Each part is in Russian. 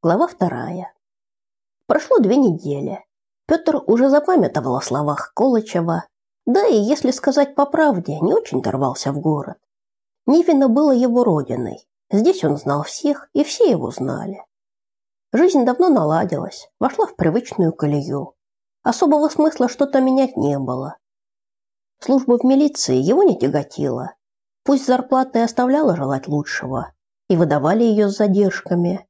Глава вторая. Прошло две недели. Петр уже запамятовал о словах Колычева, да и, если сказать по правде, не очень торвался в город. Нивино было его родиной. Здесь он знал всех, и все его знали. Жизнь давно наладилась, вошла в привычную колею. Особого смысла что-то менять не было. Служба в милиции его не тяготила. Пусть зарплата и оставляла желать лучшего, и выдавали ее с задержками.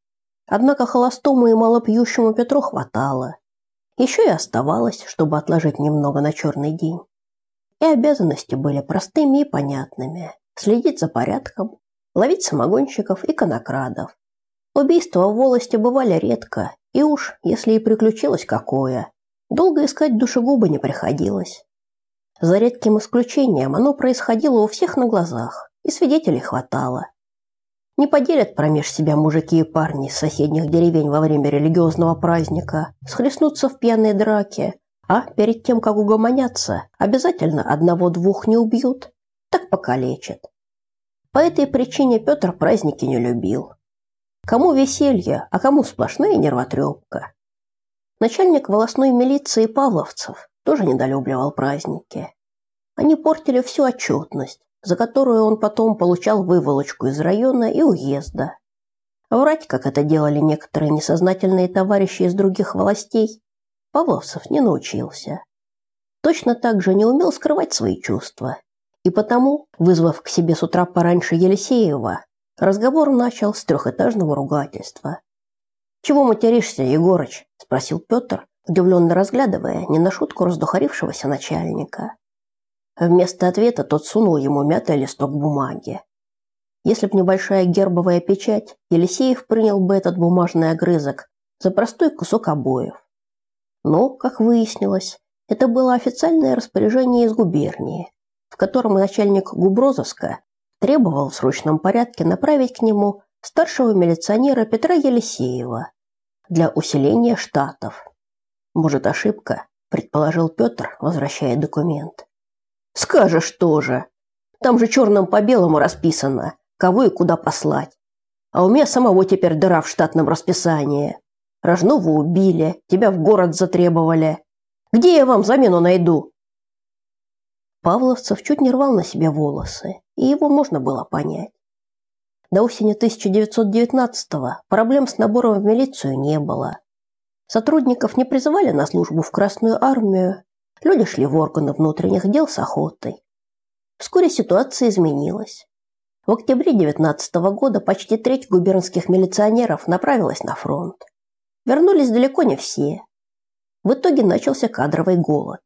Однако холостому и малопьющему Петру хватало. Еще и оставалось, чтобы отложить немного на черный день. И обязанности были простыми и понятными. Следить за порядком, ловить самогонщиков и конокрадов. Убийства в волости бывали редко, и уж, если и приключилось какое, долго искать душегуба не приходилось. За редким исключением оно происходило у всех на глазах, и свидетелей хватало. Не поделят промеж себя мужики и парни из соседних деревень во время религиозного праздника, схлестнутся в пьяной драке, а перед тем, как угомоняться, обязательно одного-двух не убьют, так покалечат. По этой причине Петр праздники не любил. Кому веселье, а кому сплошная нервотрепка. Начальник волосной милиции Павловцев тоже недолюбливал праздники. Они портили всю отчетность, за которую он потом получал выволочку из района и уезда. Врать, как это делали некоторые несознательные товарищи из других властей, Павловцев не научился. Точно так же не умел скрывать свои чувства. И потому, вызвав к себе с утра пораньше Елисеева, разговор начал с трехэтажного ругательства. «Чего материшься, Егорыч?» – спросил Петр, удивленно разглядывая не на шутку раздухарившегося начальника. Вместо ответа тот сунул ему мятый листок бумаги. Если б небольшая гербовая печать, Елисеев принял бы этот бумажный огрызок за простой кусок обоев. Но, как выяснилось, это было официальное распоряжение из губернии, в котором начальник Губрозовска требовал в срочном порядке направить к нему старшего милиционера Петра Елисеева для усиления штатов. Может, ошибка, предположил Петр, возвращая документ. Скажешь тоже. Там же черным по белому расписано, кого и куда послать. А у меня самого теперь дыра в штатном расписании. Рожнову убили, тебя в город затребовали. Где я вам замену найду? Павловцев чуть не рвал на себе волосы, и его можно было понять. До осени 1919-го проблем с набором в милицию не было. Сотрудников не призывали на службу в Красную армию, люди шли в органы внутренних дел с охотой. Вскоре ситуация изменилась. В октябре 19 года почти треть губернских милиционеров направилась на фронт. Вернулись далеко не все. В итоге начался кадровый голод.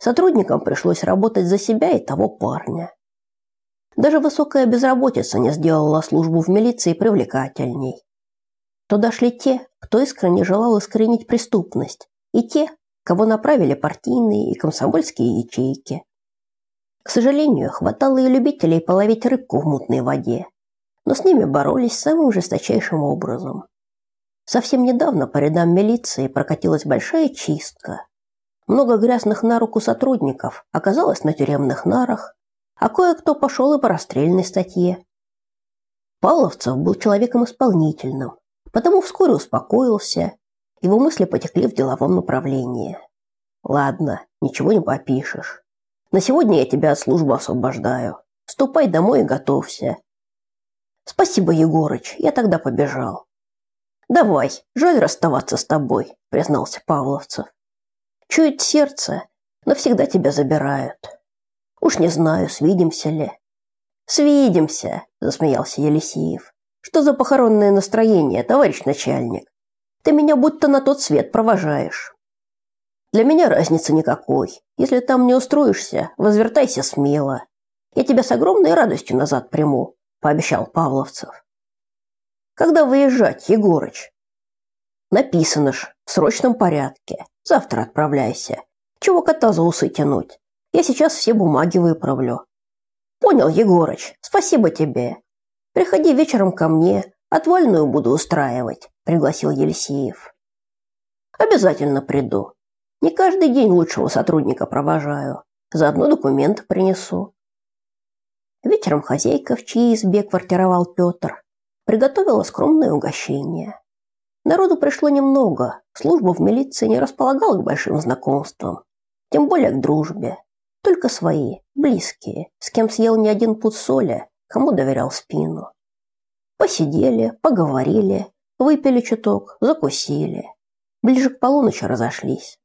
Сотрудникам пришлось работать за себя и того парня. Даже высокая безработица не сделала службу в милиции привлекательней. Туда шли те, кто искренне желал искоренить преступность, и те, кого направили партийные и комсомольские ячейки. К сожалению, хватало и любителей половить рыбку в мутной воде, но с ними боролись самым жесточайшим образом. Совсем недавно по рядам милиции прокатилась большая чистка. Много грязных на руку сотрудников оказалось на тюремных нарах, а кое-кто пошел и по расстрельной статье. Павловцев был человеком исполнительным, потому вскоре успокоился, его мысли потекли в деловом направлении. Ладно, ничего не попишешь. На сегодня я тебя от службы освобождаю. Ступай домой и готовься. Спасибо, Егорыч, я тогда побежал. Давай, жаль расставаться с тобой, признался Павловцев. Чует сердце, но всегда тебя забирают. Уж не знаю, свидимся ли. Свидимся, засмеялся Елисеев. Что за похоронное настроение, товарищ начальник? Ты меня будто на тот свет провожаешь. Для меня разницы никакой. Если там не устроишься, возвертайся смело. Я тебя с огромной радостью назад приму, пообещал Павловцев. Когда выезжать, Егорыч? Написано ж, в срочном порядке. Завтра отправляйся. Чего кота за усы тянуть? Я сейчас все бумаги выправлю. Понял, Егорыч. Спасибо тебе. Приходи вечером ко мне, отвальную буду устраивать, пригласил Елисеев. Обязательно приду. Не каждый день лучшего сотрудника провожаю. Заодно документы принесу. Вечером хозяйка, в чьей избе квартировал Петр, приготовила скромное угощение. Народу пришло немного, служба в милиции не располагала к большим знакомствам, тем более к дружбе. Только свои, близкие, с кем съел не один пуд соли, кому доверял спину. Посидели, поговорили, выпили чуток, закусили. Ближе к полуночи разошлись.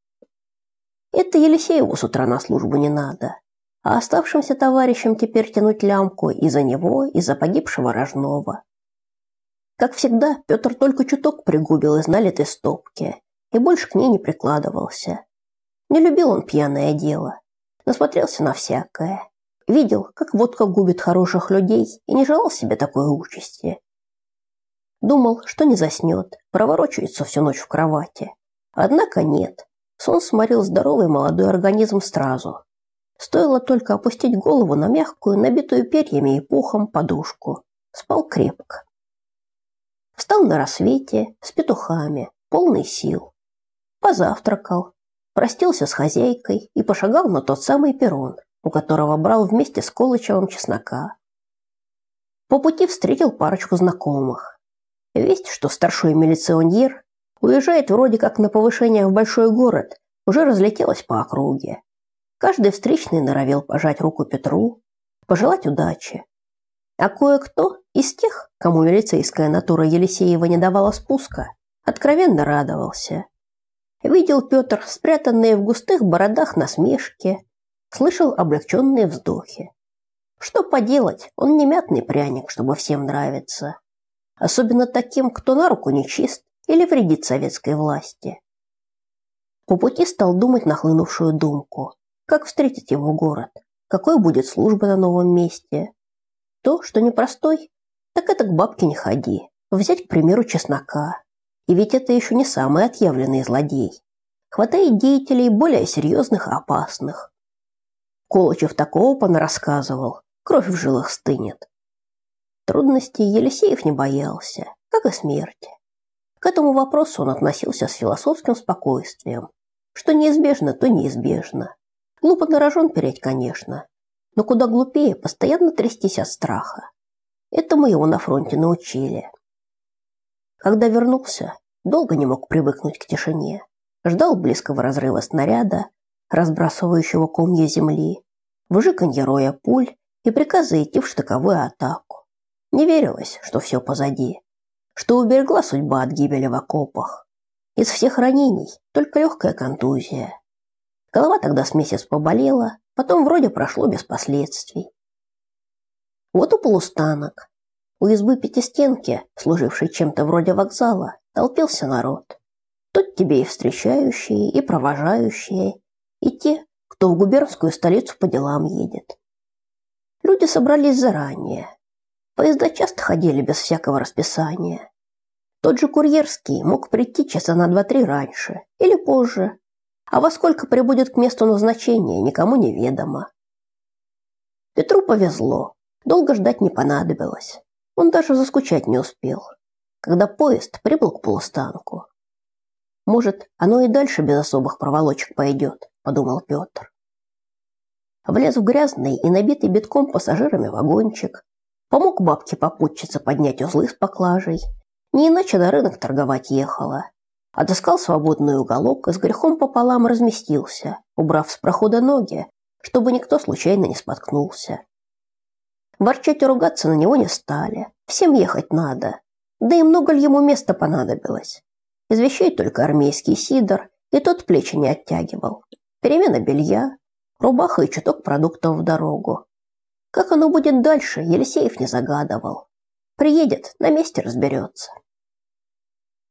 Это Елисееву с утра на службу не надо, а оставшимся товарищам теперь тянуть лямку и за него, и за погибшего Рожного. Как всегда, Петр только чуток пригубил из налитой стопки и больше к ней не прикладывался. Не любил он пьяное дело, насмотрелся на всякое. Видел, как водка губит хороших людей и не желал себе такой участи. Думал, что не заснет, проворочается всю ночь в кровати. Однако нет. Сон сморил здоровый молодой организм сразу. Стоило только опустить голову на мягкую, набитую перьями и пухом подушку. Спал крепко. Встал на рассвете с петухами, полный сил. Позавтракал, простился с хозяйкой и пошагал на тот самый перрон, у которого брал вместе с Колычевым чеснока. По пути встретил парочку знакомых. Весть, что старший милиционер уезжает вроде как на повышение в большой город, уже разлетелась по округе. Каждый встречный норовил пожать руку Петру, пожелать удачи. А кое-кто из тех, кому милицейская натура Елисеева не давала спуска, откровенно радовался. Видел Петр спрятанные в густых бородах насмешки, слышал облегченные вздохи. Что поделать, он не мятный пряник, чтобы всем нравиться. Особенно таким, кто на руку не чист или вредит советской власти. По пути стал думать нахлынувшую думку. Как встретить его город? Какой будет служба на новом месте? То, что непростой, так это к бабке не ходи. Взять, к примеру, чеснока. И ведь это еще не самый отъявленный злодей. Хватает деятелей более серьезных и опасных. Колычев такого понарассказывал, кровь в жилах стынет. Трудностей Елисеев не боялся, как и смерти. К этому вопросу он относился с философским спокойствием. Что неизбежно, то неизбежно. Глупо на рожон переть, конечно, но куда глупее постоянно трястись от страха. Этому его на фронте научили. Когда вернулся, долго не мог привыкнуть к тишине. Ждал близкого разрыва снаряда, разбрасывающего комья земли, выжиганья роя пуль и приказа идти в штыковую атаку. Не верилось, что все позади что уберегла судьба от гибели в окопах. Из всех ранений только легкая контузия. Голова тогда с месяц поболела, потом вроде прошло без последствий. Вот у полустанок, у избы пятистенки, служившей чем-то вроде вокзала, толпился народ. Тут тебе и встречающие, и провожающие, и те, кто в губернскую столицу по делам едет. Люди собрались заранее, Поезда часто ходили без всякого расписания. Тот же курьерский мог прийти часа на два-три раньше или позже, а во сколько прибудет к месту назначения, никому не ведомо. Петру повезло, долго ждать не понадобилось. Он даже заскучать не успел, когда поезд прибыл к полустанку. Может, оно и дальше без особых проволочек пойдет, подумал Петр. Влез в грязный и набитый битком пассажирами вагончик, Помог бабке попутчице поднять узлы с поклажей. Не иначе на рынок торговать ехала. Отыскал свободный уголок и с грехом пополам разместился, убрав с прохода ноги, чтобы никто случайно не споткнулся. Ворчать и ругаться на него не стали. Всем ехать надо. Да и много ли ему места понадобилось? Из вещей только армейский сидор, и тот плечи не оттягивал. Перемена белья, рубаха и чуток продуктов в дорогу. Как оно будет дальше, Елисеев не загадывал. Приедет, на месте разберется.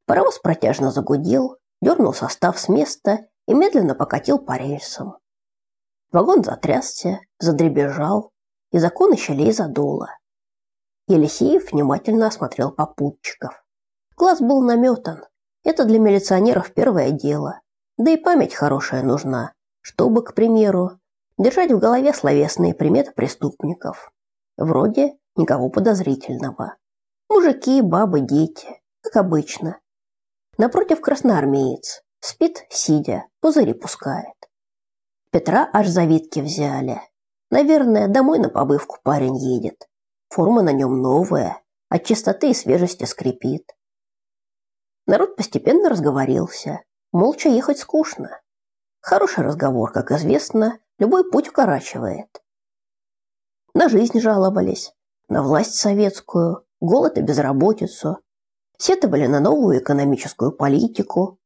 Паровоз протяжно загудел, дернул состав с места и медленно покатил по рельсам. Вагон затрясся, задребезжал, и закон щелей задуло. Елисеев внимательно осмотрел попутчиков. Глаз был наметан. Это для милиционеров первое дело. Да и память хорошая нужна, чтобы, к примеру, держать в голове словесные приметы преступников. Вроде никого подозрительного. Мужики, бабы, дети, как обычно. Напротив красноармеец, спит, сидя, пузыри пускает. Петра аж завидки взяли. Наверное, домой на побывку парень едет. Форма на нем новая, от чистоты и свежести скрипит. Народ постепенно разговорился. Молча ехать скучно. Хороший разговор, как известно, любой путь укорачивает. На жизнь жаловались, на власть советскую, голод и безработицу, сетовали на новую экономическую политику.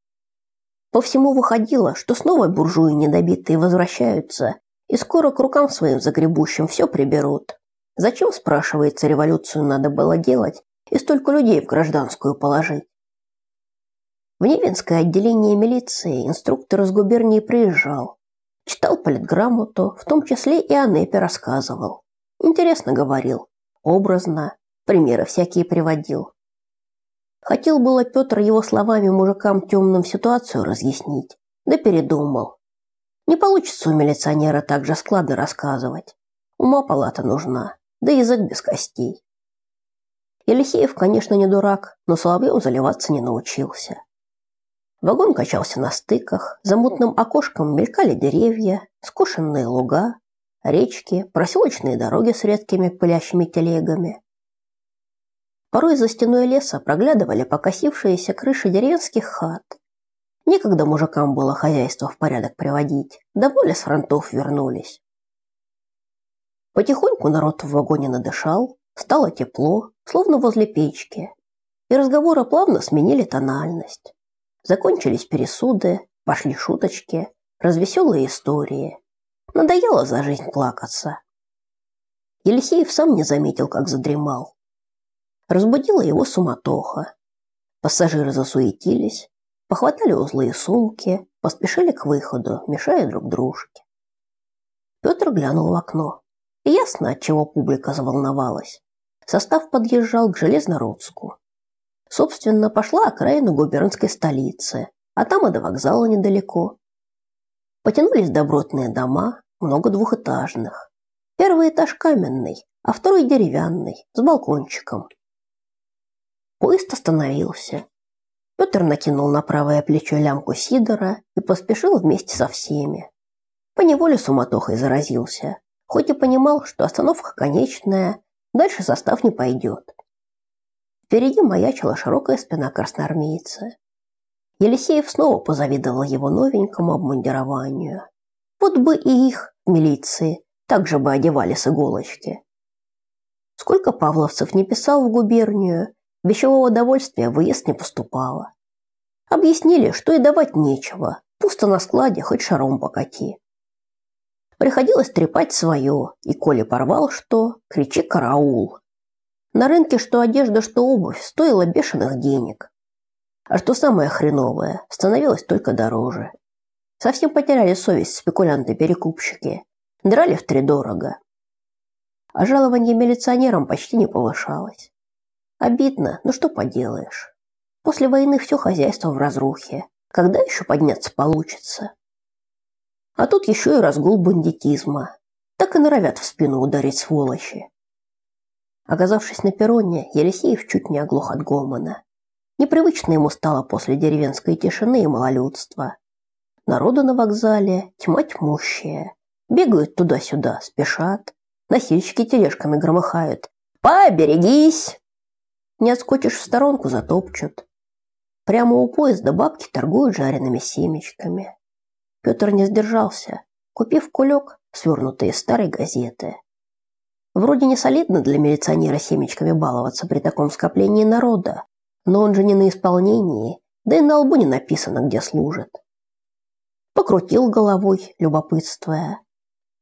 По всему выходило, что снова буржуи недобитые возвращаются и скоро к рукам своим загребущим все приберут. Зачем, спрашивается, революцию надо было делать и столько людей в гражданскую положить? В Невинское отделение милиции инструктор из губернии приезжал. Читал политграмоту, в том числе и о НЭПе рассказывал. Интересно говорил, образно, примеры всякие приводил. Хотел было Петр его словами мужикам темным ситуацию разъяснить, да передумал. Не получится у милиционера так же складно рассказывать. Ума палата нужна, да язык без костей. Елисеев, конечно, не дурак, но соловьем заливаться не научился. Вагон качался на стыках, за мутным окошком мелькали деревья, скошенные луга, речки, проселочные дороги с редкими пылящими телегами. Порой за стеной леса проглядывали покосившиеся крыши деревенских хат. Некогда мужикам было хозяйство в порядок приводить, давно ли с фронтов вернулись. Потихоньку народ в вагоне надышал, стало тепло, словно возле печки, и разговоры плавно сменили тональность. Закончились пересуды, пошли шуточки, развеселые истории. Надоело за жизнь плакаться. Елисеев сам не заметил, как задремал. Разбудила его суматоха. Пассажиры засуетились, похватали узлы и сумки, поспешили к выходу, мешая друг дружке. Петр глянул в окно. И ясно, от чего публика заволновалась. Состав подъезжал к Железнородску. Собственно, пошла окраина губернской столицы, а там и до вокзала недалеко. Потянулись добротные дома, много двухэтажных. Первый этаж каменный, а второй деревянный, с балкончиком. Поезд остановился. Петр накинул на правое плечо лямку Сидора и поспешил вместе со всеми. Поневоле суматохой заразился, хоть и понимал, что остановка конечная, дальше состав не пойдет. Впереди маячила широкая спина красноармейца. Елисеев снова позавидовал его новенькому обмундированию. Вот бы и их в милиции так же бы одевали с иголочки. Сколько павловцев не писал в губернию, Вещевого удовольствия выезд не поступало. Объяснили, что и давать нечего, пусто на складе, хоть шаром покати. Приходилось трепать свое, и коли порвал что, кричи «караул». На рынке что одежда, что обувь стоила бешеных денег. А что самое хреновое, становилось только дороже. Совсем потеряли совесть спекулянты-перекупщики. Драли втридорого. А жалование милиционерам почти не повышалось. Обидно, но что поделаешь. После войны все хозяйство в разрухе. Когда еще подняться получится? А тут еще и разгул бандитизма. Так и норовят в спину ударить сволочи. Оказавшись на перроне, Елисеев чуть не оглох от гомона. Непривычно ему стало после деревенской тишины и малолюдства. Народу на вокзале тьма тьмущая. Бегают туда-сюда, спешат. Носильщики тележками громыхают. «Поберегись!» Не отскочишь в сторонку, затопчут. Прямо у поезда бабки торгуют жареными семечками. Петр не сдержался, купив кулек, свернутый из старой газеты. Вроде не солидно для милиционера семечками баловаться при таком скоплении народа, но он же не на исполнении, да и на лбу не написано, где служит. Покрутил головой, любопытствуя.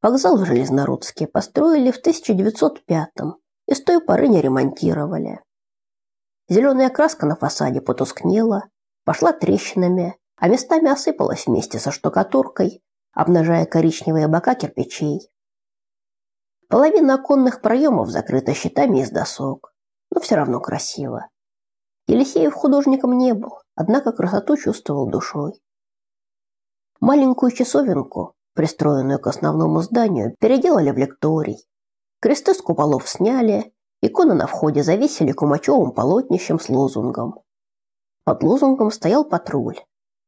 Вокзал в Железнородске построили в 1905-м и с той поры не ремонтировали. Зеленая краска на фасаде потускнела, пошла трещинами, а местами осыпалась вместе со штукатуркой, обнажая коричневые бока кирпичей. Половина оконных проемов закрыта щитами из досок, но все равно красиво. Елисеев художником не был, однако красоту чувствовал душой. Маленькую часовенку, пристроенную к основному зданию, переделали в лекторий. Кресты с куполов сняли Иконы на входе завесили кумачевым полотнищем с лозунгом. Под лозунгом стоял патруль.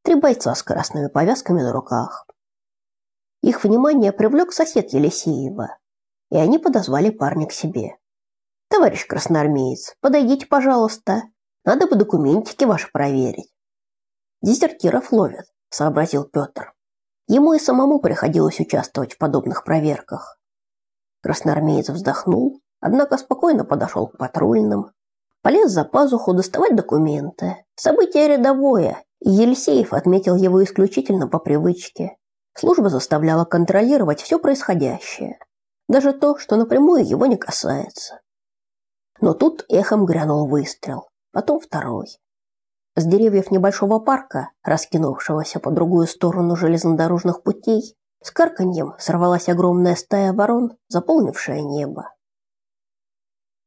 Три бойца с красными повязками на руках. Их внимание привлек сосед Елисеева, и они подозвали парня к себе. «Товарищ красноармеец, подойдите, пожалуйста. Надо бы документики ваши проверить. Дезертиров ловят, сообразил Петр. Ему и самому приходилось участвовать в подобных проверках. Красноармеец вздохнул, однако спокойно подошел к патрульным, полез за пазуху доставать документы. Событие рядовое, и Елисеев отметил его исключительно по привычке. Служба заставляла контролировать все происходящее, даже то, что напрямую его не касается. Но тут эхом грянул выстрел, потом второй. С деревьев небольшого парка, раскинувшегося по другую сторону железнодорожных путей, с карканьем сорвалась огромная стая ворон, заполнившая небо.